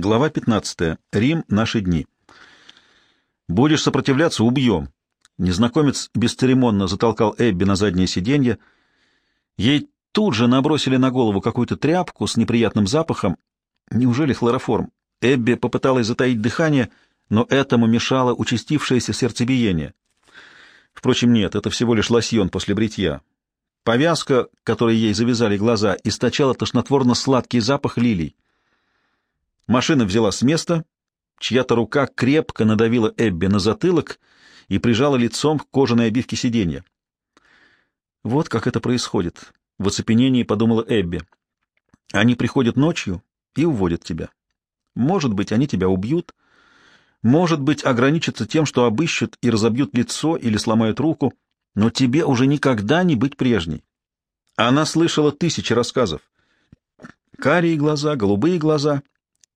Глава 15. Рим. Наши дни. «Будешь сопротивляться — убьем». Незнакомец бесцеремонно затолкал Эбби на заднее сиденье. Ей тут же набросили на голову какую-то тряпку с неприятным запахом. Неужели хлороформ? Эбби попыталась затаить дыхание, но этому мешало участившееся сердцебиение. Впрочем, нет, это всего лишь лосьон после бритья. Повязка, которой ей завязали глаза, источала тошнотворно-сладкий запах лилий. Машина взяла с места, чья-то рука крепко надавила Эбби на затылок и прижала лицом к кожаной обивке сиденья. «Вот как это происходит», — в оцепенении подумала Эбби. «Они приходят ночью и уводят тебя. Может быть, они тебя убьют, может быть, ограничатся тем, что обыщут и разобьют лицо или сломают руку, но тебе уже никогда не быть прежней. Она слышала тысячи рассказов. Карие глаза, голубые глаза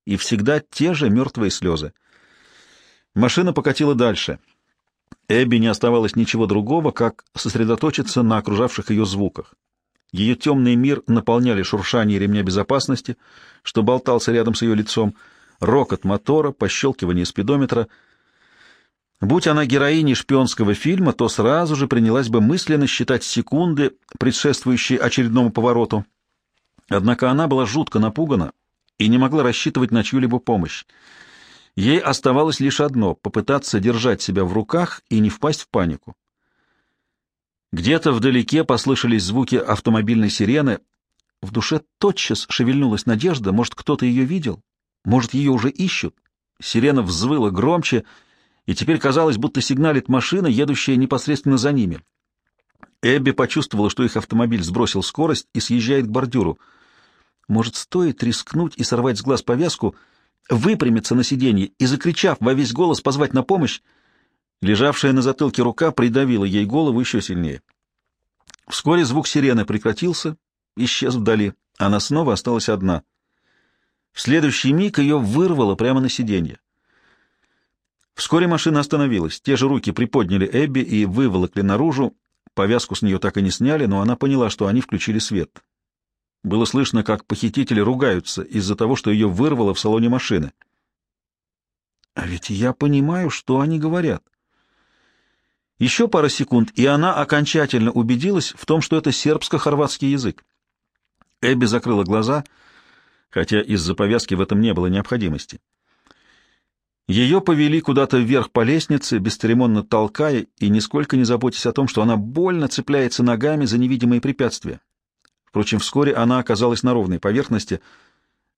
и всегда те же мертвые слезы. Машина покатила дальше. Эбби не оставалось ничего другого, как сосредоточиться на окружавших ее звуках. Ее темный мир наполняли шуршание ремня безопасности, что болтался рядом с ее лицом, рокот мотора, пощелкивание спидометра — Будь она героиней шпионского фильма, то сразу же принялась бы мысленно считать секунды, предшествующие очередному повороту. Однако она была жутко напугана и не могла рассчитывать на чью-либо помощь. Ей оставалось лишь одно — попытаться держать себя в руках и не впасть в панику. Где-то вдалеке послышались звуки автомобильной сирены. В душе тотчас шевельнулась надежда, может, кто-то ее видел, может, ее уже ищут. Сирена взвыла громче — и теперь казалось, будто сигналит машина, едущая непосредственно за ними. Эбби почувствовала, что их автомобиль сбросил скорость и съезжает к бордюру. Может, стоит рискнуть и сорвать с глаз повязку, выпрямиться на сиденье и, закричав во весь голос, позвать на помощь? Лежавшая на затылке рука придавила ей голову еще сильнее. Вскоре звук сирены прекратился, исчез вдали. Она снова осталась одна. В следующий миг ее вырвало прямо на сиденье. Вскоре машина остановилась. Те же руки приподняли Эбби и выволокли наружу. Повязку с нее так и не сняли, но она поняла, что они включили свет. Было слышно, как похитители ругаются из-за того, что ее вырвало в салоне машины. А ведь я понимаю, что они говорят. Еще пара секунд, и она окончательно убедилась в том, что это сербско-хорватский язык. Эбби закрыла глаза, хотя из-за повязки в этом не было необходимости. Ее повели куда-то вверх по лестнице, бесцеремонно толкая и нисколько не заботясь о том, что она больно цепляется ногами за невидимые препятствия. Впрочем, вскоре она оказалась на ровной поверхности,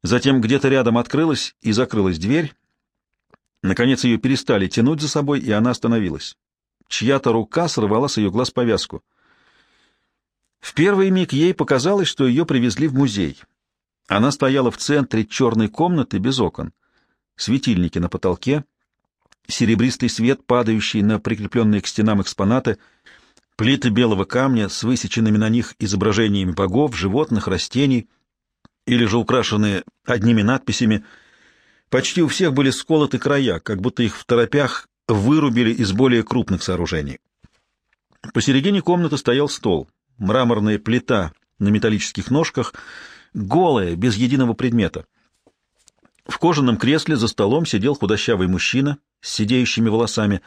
затем где-то рядом открылась и закрылась дверь. Наконец ее перестали тянуть за собой, и она остановилась. Чья-то рука сорвала с ее глаз повязку. В первый миг ей показалось, что ее привезли в музей. Она стояла в центре черной комнаты без окон — светильники на потолке, серебристый свет, падающий на прикрепленные к стенам экспонаты, плиты белого камня с высеченными на них изображениями богов, животных, растений, или же украшенные одними надписями. Почти у всех были сколоты края, как будто их в торопях вырубили из более крупных сооружений. Посередине комнаты стоял стол, мраморная плита на металлических ножках, голая, без единого предмета — в кожаном кресле за столом сидел худощавый мужчина с сидеющими волосами.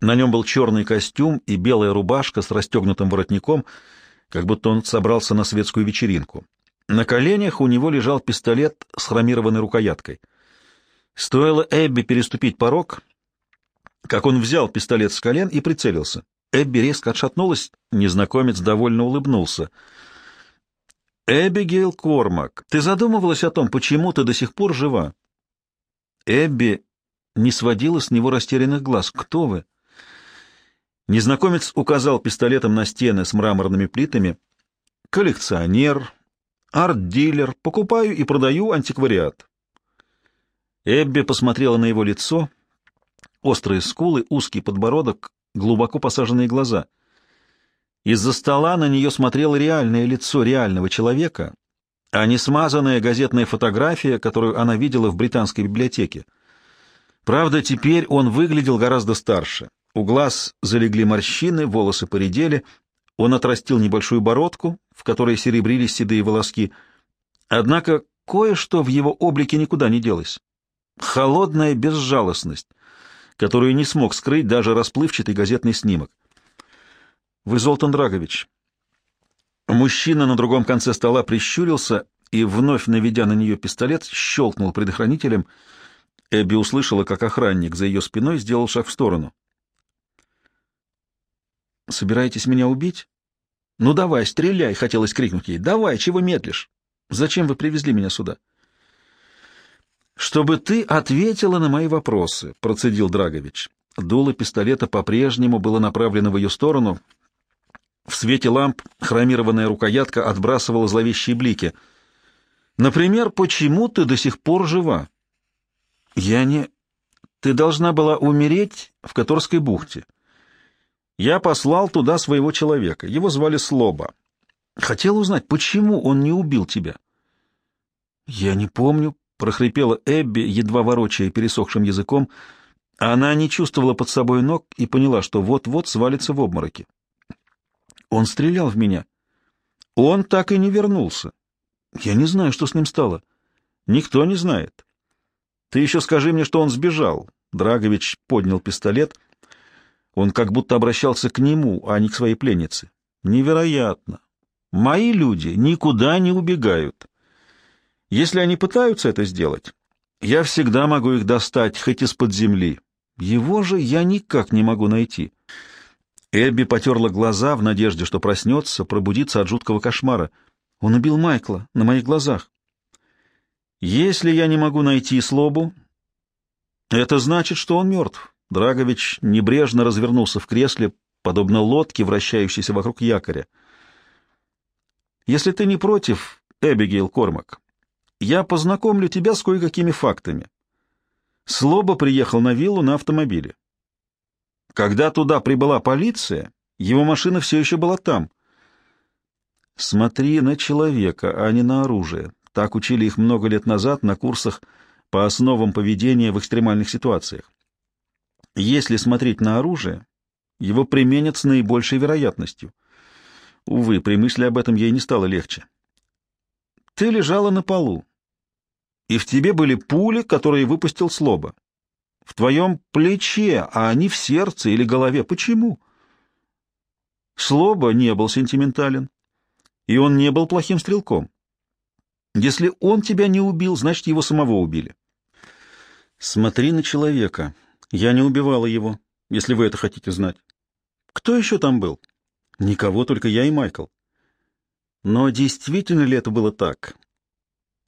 На нем был черный костюм и белая рубашка с расстегнутым воротником, как будто он собрался на светскую вечеринку. На коленях у него лежал пистолет с хромированной рукояткой. Стоило Эбби переступить порог, как он взял пистолет с колен и прицелился. Эбби резко отшатнулась, незнакомец довольно улыбнулся — «Эбигейл Кормак, ты задумывалась о том, почему ты до сих пор жива?» Эбби не сводила с него растерянных глаз. «Кто вы?» Незнакомец указал пистолетом на стены с мраморными плитами. «Коллекционер, арт-дилер, покупаю и продаю антиквариат». Эбби посмотрела на его лицо, острые скулы, узкий подбородок, глубоко посаженные глаза — из-за стола на нее смотрело реальное лицо реального человека, а не смазанная газетная фотография, которую она видела в британской библиотеке. Правда, теперь он выглядел гораздо старше. У глаз залегли морщины, волосы поредели, он отрастил небольшую бородку, в которой серебрились седые волоски. Однако кое-что в его облике никуда не делось. Холодная безжалостность, которую не смог скрыть даже расплывчатый газетный снимок. «Вы Золтан Драгович». Мужчина на другом конце стола прищурился и, вновь наведя на нее пистолет, щелкнул предохранителем. Эбби услышала, как охранник за ее спиной сделал шаг в сторону. «Собираетесь меня убить?» «Ну давай, стреляй!» — хотелось крикнуть ей. «Давай, чего медлишь? Зачем вы привезли меня сюда?» «Чтобы ты ответила на мои вопросы», — процедил Драгович. Дуло пистолета по-прежнему было направлено в ее сторону. В свете ламп хромированная рукоятка отбрасывала зловещие блики. «Например, почему ты до сих пор жива?» «Я не...» «Ты должна была умереть в Которской бухте. Я послал туда своего человека. Его звали Слоба. Хотел узнать, почему он не убил тебя?» «Я не помню», прохрипела Эбби, едва ворочая пересохшим языком. Она не чувствовала под собой ног и поняла, что вот-вот свалится в обмороке. Он стрелял в меня. Он так и не вернулся. Я не знаю, что с ним стало. Никто не знает. Ты еще скажи мне, что он сбежал. Драгович поднял пистолет. Он как будто обращался к нему, а не к своей пленнице. Невероятно. Мои люди никуда не убегают. Если они пытаются это сделать, я всегда могу их достать, хоть из-под земли. Его же я никак не могу найти. Эбби потерла глаза в надежде, что проснется, пробудится от жуткого кошмара. Он убил Майкла на моих глазах. Если я не могу найти Слобу, это значит, что он мертв. Драгович небрежно развернулся в кресле, подобно лодке, вращающейся вокруг якоря. Если ты не против, Эбигейл Кормак, я познакомлю тебя с кое-какими фактами. Слоба приехал на виллу на автомобиле. Когда туда прибыла полиция, его машина все еще была там. Смотри на человека, а не на оружие. Так учили их много лет назад на курсах по основам поведения в экстремальных ситуациях. Если смотреть на оружие, его применят с наибольшей вероятностью. Увы, при мысли об этом ей не стало легче. Ты лежала на полу, и в тебе были пули, которые выпустил Слоба. В твоем плече, а не в сердце или голове. Почему? Слоба не был сентиментален, и он не был плохим стрелком. Если он тебя не убил, значит, его самого убили. Смотри на человека. Я не убивала его, если вы это хотите знать. Кто еще там был? Никого, только я и Майкл. Но действительно ли это было так?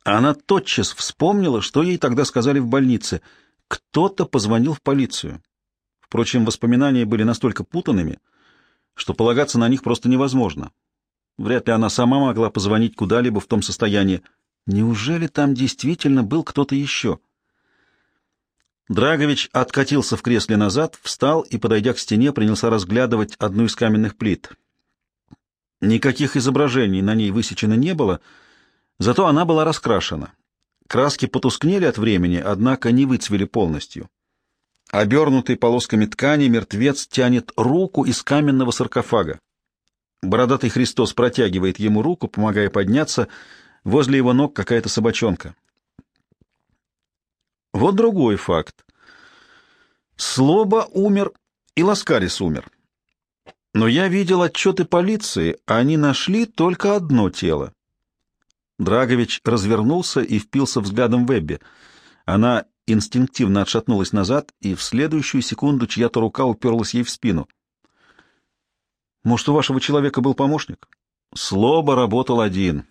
Она тотчас вспомнила, что ей тогда сказали в больнице. Кто-то позвонил в полицию. Впрочем, воспоминания были настолько путанными, что полагаться на них просто невозможно. Вряд ли она сама могла позвонить куда-либо в том состоянии. Неужели там действительно был кто-то еще? Драгович откатился в кресле назад, встал и, подойдя к стене, принялся разглядывать одну из каменных плит. Никаких изображений на ней высечено не было — Зато она была раскрашена. Краски потускнели от времени, однако не выцвели полностью. Обернутый полосками ткани, мертвец тянет руку из каменного саркофага. Бородатый Христос протягивает ему руку, помогая подняться. Возле его ног какая-то собачонка. Вот другой факт. Слоба умер, и Ласкарис умер. Но я видел отчеты полиции, а они нашли только одно тело. Драгович развернулся и впился взглядом в Эбби. Она инстинктивно отшатнулась назад, и в следующую секунду чья-то рука уперлась ей в спину. «Может, у вашего человека был помощник?» Слоба работал один.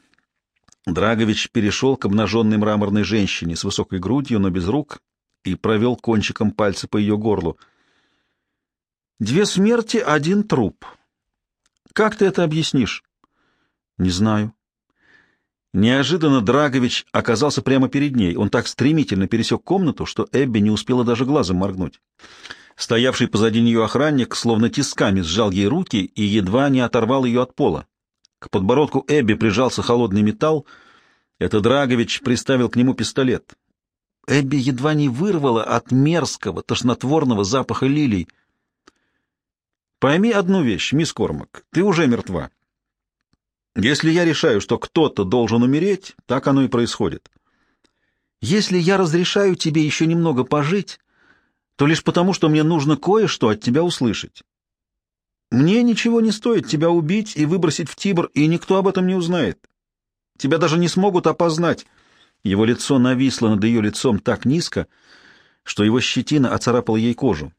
Драгович перешел к обнаженной мраморной женщине с высокой грудью, но без рук, и провел кончиком пальца по ее горлу. «Две смерти, один труп. Как ты это объяснишь?» «Не знаю», Неожиданно Драгович оказался прямо перед ней. Он так стремительно пересек комнату, что Эбби не успела даже глазом моргнуть. Стоявший позади нее охранник словно тисками сжал ей руки и едва не оторвал ее от пола. К подбородку Эбби прижался холодный металл. Это Драгович приставил к нему пистолет. Эбби едва не вырвала от мерзкого, тошнотворного запаха лилий. «Пойми одну вещь, мисс Кормак, ты уже мертва. Если я решаю, что кто-то должен умереть, так оно и происходит. Если я разрешаю тебе еще немного пожить, то лишь потому, что мне нужно кое-что от тебя услышать. Мне ничего не стоит тебя убить и выбросить в Тибр, и никто об этом не узнает. Тебя даже не смогут опознать. Его лицо нависло над ее лицом так низко, что его щетина оцарапала ей кожу.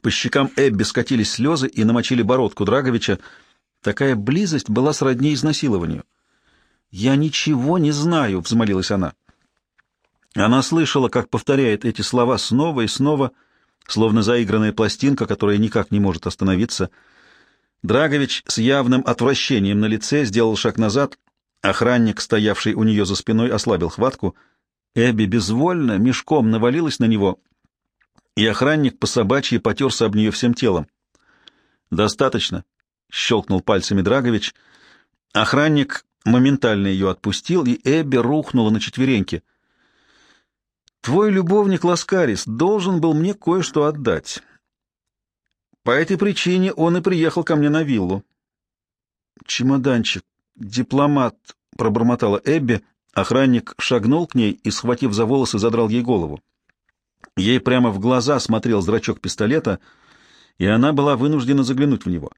По щекам Эбби скатились слезы и намочили бородку Драговича. Такая близость была сродни изнасилованию. «Я ничего не знаю», — взмолилась она. Она слышала, как повторяет эти слова снова и снова, словно заигранная пластинка, которая никак не может остановиться. Драгович с явным отвращением на лице сделал шаг назад. Охранник, стоявший у нее за спиной, ослабил хватку. Эбби безвольно, мешком навалилась на него, и охранник по собачьи потерся об нее всем телом. «Достаточно», — щелкнул пальцами Драгович. Охранник моментально ее отпустил, и Эбби рухнула на четвереньки — Твой любовник Ласкарис должен был мне кое-что отдать. По этой причине он и приехал ко мне на виллу. Чемоданчик, дипломат, пробормотала Эбби. Охранник шагнул к ней и, схватив за волосы, задрал ей голову. Ей прямо в глаза смотрел зрачок пистолета, и она была вынуждена заглянуть в него.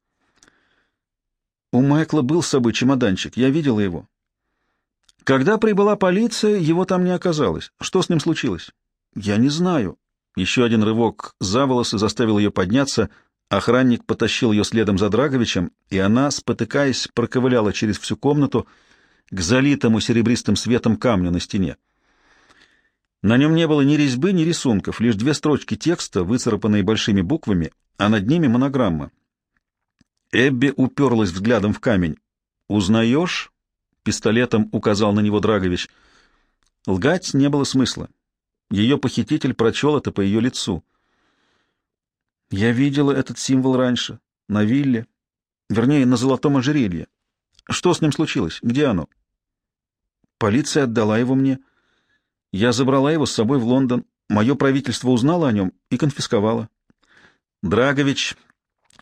У Майкла был с собой чемоданчик, я видела его. Когда прибыла полиция, его там не оказалось. Что с ним случилось? Я не знаю. Еще один рывок за волосы заставил ее подняться. Охранник потащил ее следом за Драговичем, и она, спотыкаясь, проковыляла через всю комнату к залитому серебристым светом камню на стене. На нем не было ни резьбы, ни рисунков, лишь две строчки текста, выцарапанные большими буквами, а над ними монограмма. Эбби уперлась взглядом в камень. «Узнаешь?» Пистолетом указал на него Драгович. Лгать не было смысла. Ее похититель прочел это по ее лицу. Я видела этот символ раньше, на вилле, вернее, на золотом ожерелье. Что с ним случилось? Где оно? Полиция отдала его мне. Я забрала его с собой в Лондон. Мое правительство узнало о нем и конфисковало. Драгович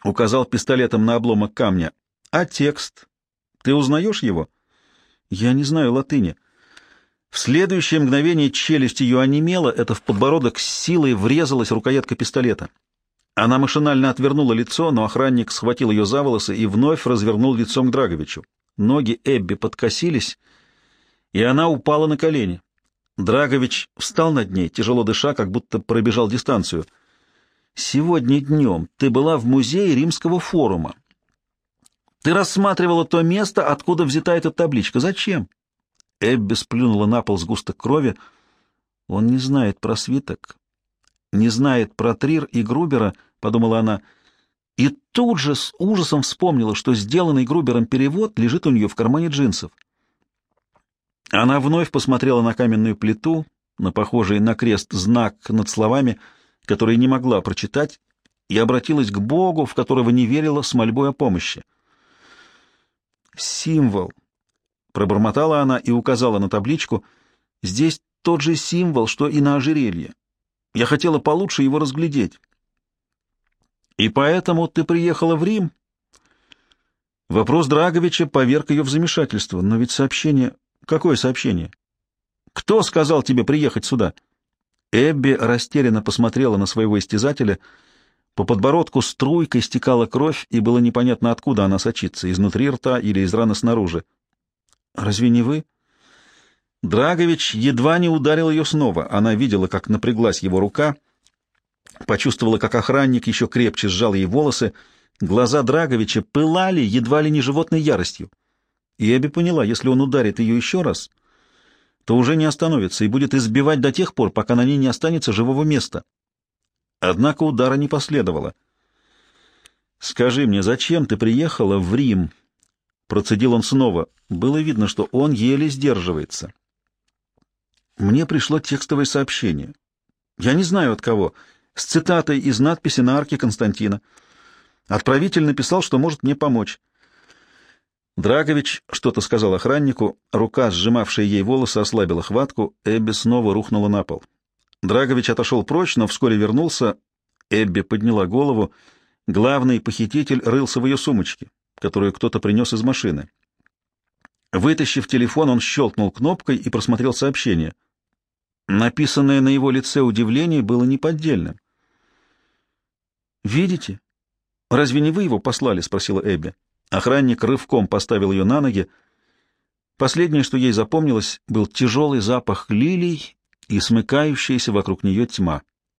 указал пистолетом на обломок камня. А текст? Ты узнаешь его? — я не знаю латыни. В следующее мгновение челюсть ее онемела, это в подбородок с силой врезалась рукоятка пистолета. Она машинально отвернула лицо, но охранник схватил ее за волосы и вновь развернул лицом к Драговичу. Ноги Эбби подкосились, и она упала на колени. Драгович встал над ней, тяжело дыша, как будто пробежал дистанцию. «Сегодня днем ты была в музее Римского форума. Ты рассматривала то место, откуда взята эта табличка. Зачем? Эбби сплюнула на пол сгусток крови. Он не знает про свиток, не знает про Трир и Грубера, подумала она, и тут же с ужасом вспомнила, что сделанный Грубером перевод лежит у нее в кармане джинсов. Она вновь посмотрела на каменную плиту, на похожий на крест знак над словами, которые не могла прочитать, и обратилась к Богу, в которого не верила, с мольбой о помощи. Символ. Пробормотала она и указала на табличку. Здесь тот же символ, что и на ожерелье. Я хотела получше его разглядеть. И поэтому ты приехала в Рим? Вопрос Драговича поверг ее в замешательство. Но ведь сообщение... Какое сообщение? Кто сказал тебе приехать сюда? Эбби растерянно посмотрела на своего истязателя — по подбородку струйкой стекала кровь, и было непонятно, откуда она сочится, изнутри рта или из раны снаружи. «Разве не вы?» Драгович едва не ударил ее снова. Она видела, как напряглась его рука, почувствовала, как охранник еще крепче сжал ей волосы. Глаза Драговича пылали едва ли не животной яростью. И Эбби поняла, если он ударит ее еще раз, то уже не остановится и будет избивать до тех пор, пока на ней не останется живого места. Однако удара не последовало. «Скажи мне, зачем ты приехала в Рим?» Процедил он снова. Было видно, что он еле сдерживается. Мне пришло текстовое сообщение. Я не знаю от кого. С цитатой из надписи на арке Константина. Отправитель написал, что может мне помочь. Драгович что-то сказал охраннику, рука, сжимавшая ей волосы, ослабила хватку, Эбби снова рухнула на пол. Драгович отошел прочь, но вскоре вернулся. Эбби подняла голову. Главный похититель рылся в ее сумочке, которую кто-то принес из машины. Вытащив телефон, он щелкнул кнопкой и просмотрел сообщение. Написанное на его лице удивление было неподдельным. «Видите? Разве не вы его послали?» — спросила Эбби. Охранник рывком поставил ее на ноги. Последнее, что ей запомнилось, был тяжелый запах лилий и смыкающаяся вокруг нее тьма.